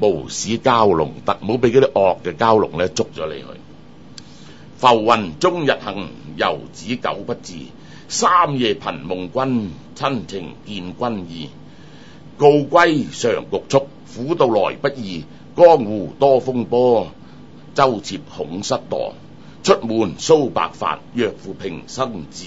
无使蛟龙得，唔好俾嗰啲恶嘅蛟龙咧捉咗你去。浮云终日行，游子久不至。三夜频梦君，亲情见君意。告归常局促，苦道来不易。江湖多风波，周涉恐失舵。出门蘇白发，若负平生志。